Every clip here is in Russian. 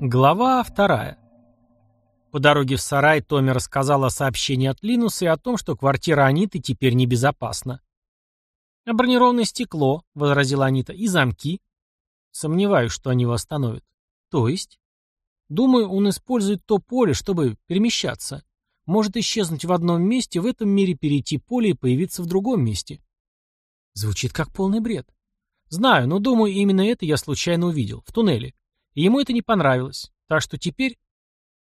Глава вторая. По дороге в сарай Томми рассказал о сообщении от Линуса и о том, что квартира Аниты теперь небезопасна. «А бронированное стекло», — возразила Анита, — «и замки». Сомневаюсь, что они его остановят. То есть? Думаю, он использует то поле, чтобы перемещаться. Может исчезнуть в одном месте, в этом мире перейти поле и появиться в другом месте. Звучит как полный бред. Знаю, но думаю, именно это я случайно увидел, в туннеле. Ему это не понравилось. Так что теперь...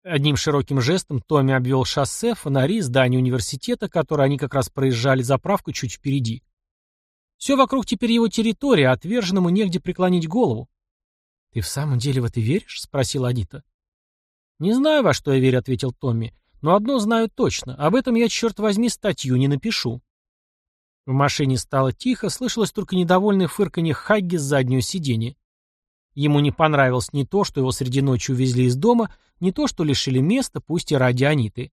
Одним широким жестом Томми обвел шоссе, фонари, здание университета, которое они как раз проезжали заправку чуть впереди. Все вокруг теперь его территория, а отверженному негде преклонить голову. — Ты в самом деле в это веришь? — спросила Анита. — Не знаю, во что я верю, — ответил Томми. — Но одно знаю точно. Об этом я, черт возьми, статью не напишу. В машине стало тихо, слышалось только недовольное фырканье Хагги с заднего сиденья. Ему не понравилось ни то, что его среди ночи увезли из дома, ни то, что лишили места, пусть и ради Аниты.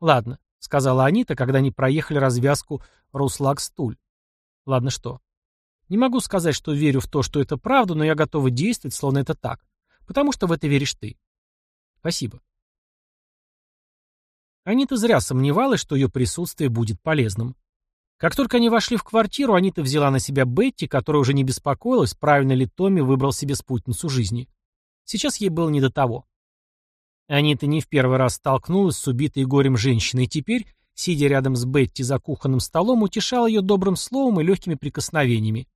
«Ладно», — сказала Анита, когда они проехали развязку Руслак-Стуль. «Ладно что?» «Не могу сказать, что верю в то, что это правда, но я готова действовать, словно это так. Потому что в это веришь ты. Спасибо». Анита зря сомневалась, что ее присутствие будет полезным. Как только они вошли в квартиру, Анита взяла на себя Бетти, которая уже не беспокоилась, правильно ли Томми выбрал себе спутницу жизни. Сейчас ей было не до того. Анита не в первый раз столкнулась с убитой горем женщиной, и теперь, сидя рядом с Бетти за кухонным столом, утешала ее добрым словом и легкими прикосновениями.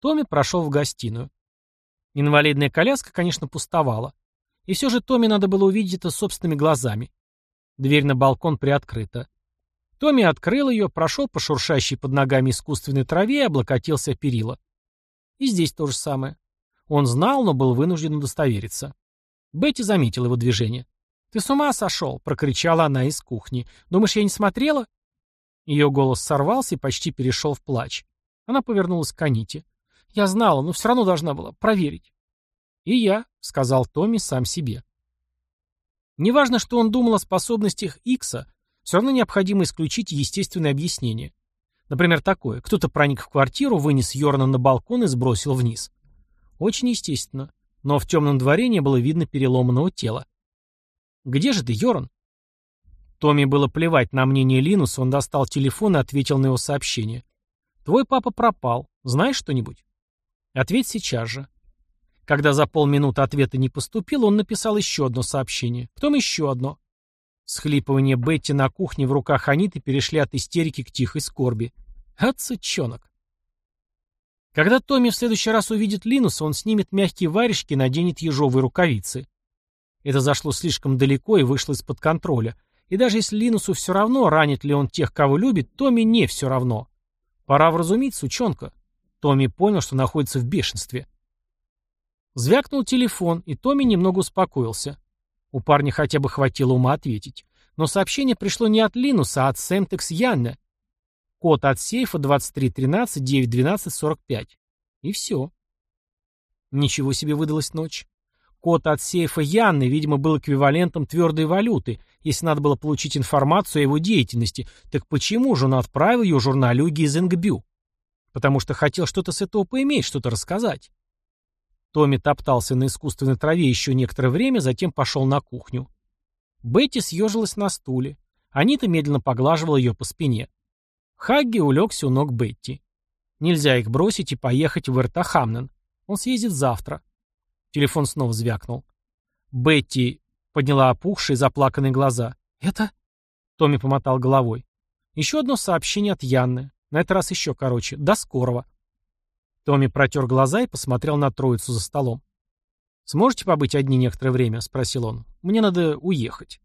Томми прошел в гостиную. Инвалидная коляска, конечно, пустовала. И все же Томми надо было увидеть это собственными глазами. Дверь на балкон приоткрыта. Томми открыл ее, прошел по шуршащей под ногами искусственной траве и облокотился о перила. И здесь то же самое. Он знал, но был вынужден удостовериться. Бетти заметила его движение. «Ты с ума сошел!» — прокричала она из кухни. «Думаешь, я не смотрела?» Ее голос сорвался и почти перешел в плач. Она повернулась к Аните. «Я знала, но все равно должна была проверить». «И я», — сказал Томми сам себе. Неважно, что он думал о способностях Икса, все равно необходимо исключить естественное объяснение. Например, такое. Кто-то проник в квартиру, вынес Йорна на балкон и сбросил вниз. Очень естественно. Но в темном дворе не было видно переломанного тела. «Где же ты, Йорн?» Томми было плевать на мнение Линуса, он достал телефон и ответил на его сообщение. «Твой папа пропал. Знаешь что-нибудь?» «Ответь сейчас же». Когда за полминуты ответа не поступил, он написал еще одно сообщение. Потом еще одно. Схлипывание Бетти на кухне в руках Аниты перешли от истерики к тихой скорби. Отсычонок. Когда Томми в следующий раз увидит Линуса, он снимет мягкие варежки и наденет ежовые рукавицы. Это зашло слишком далеко и вышло из-под контроля. И даже если Линусу все равно, ранит ли он тех, кого любит, Томми не все равно. Пора вразумить сучонка. Томми понял, что находится в бешенстве. Звякнул телефон, и Томми немного успокоился. У парня хотя бы хватило ума ответить. Но сообщение пришло не от Линуса, а от Сэмтекс Янна. Код от сейфа 2313-912-45. И все. Ничего себе выдалась ночь. Код от сейфа Янны, видимо, был эквивалентом твердой валюты, если надо было получить информацию о его деятельности. Так почему же он отправил ее журналюге из Ингбю? Потому что хотел что-то с этого поиметь, что-то рассказать. Томми топтался на искусственной траве еще некоторое время, затем пошел на кухню. Бетти съежилась на стуле. Анита медленно поглаживала ее по спине. Хагги улегся у ног Бетти. Нельзя их бросить и поехать в Эртахамнен. Он съездит завтра. Телефон снова звякнул. Бетти подняла опухшие заплаканные глаза. «Это?» Томми помотал головой. Еще одно сообщение от Янны. На этот раз еще короче. До скорого. Томми протер глаза и посмотрел на троицу за столом. «Сможете побыть одни некоторое время?» — спросил он. «Мне надо уехать».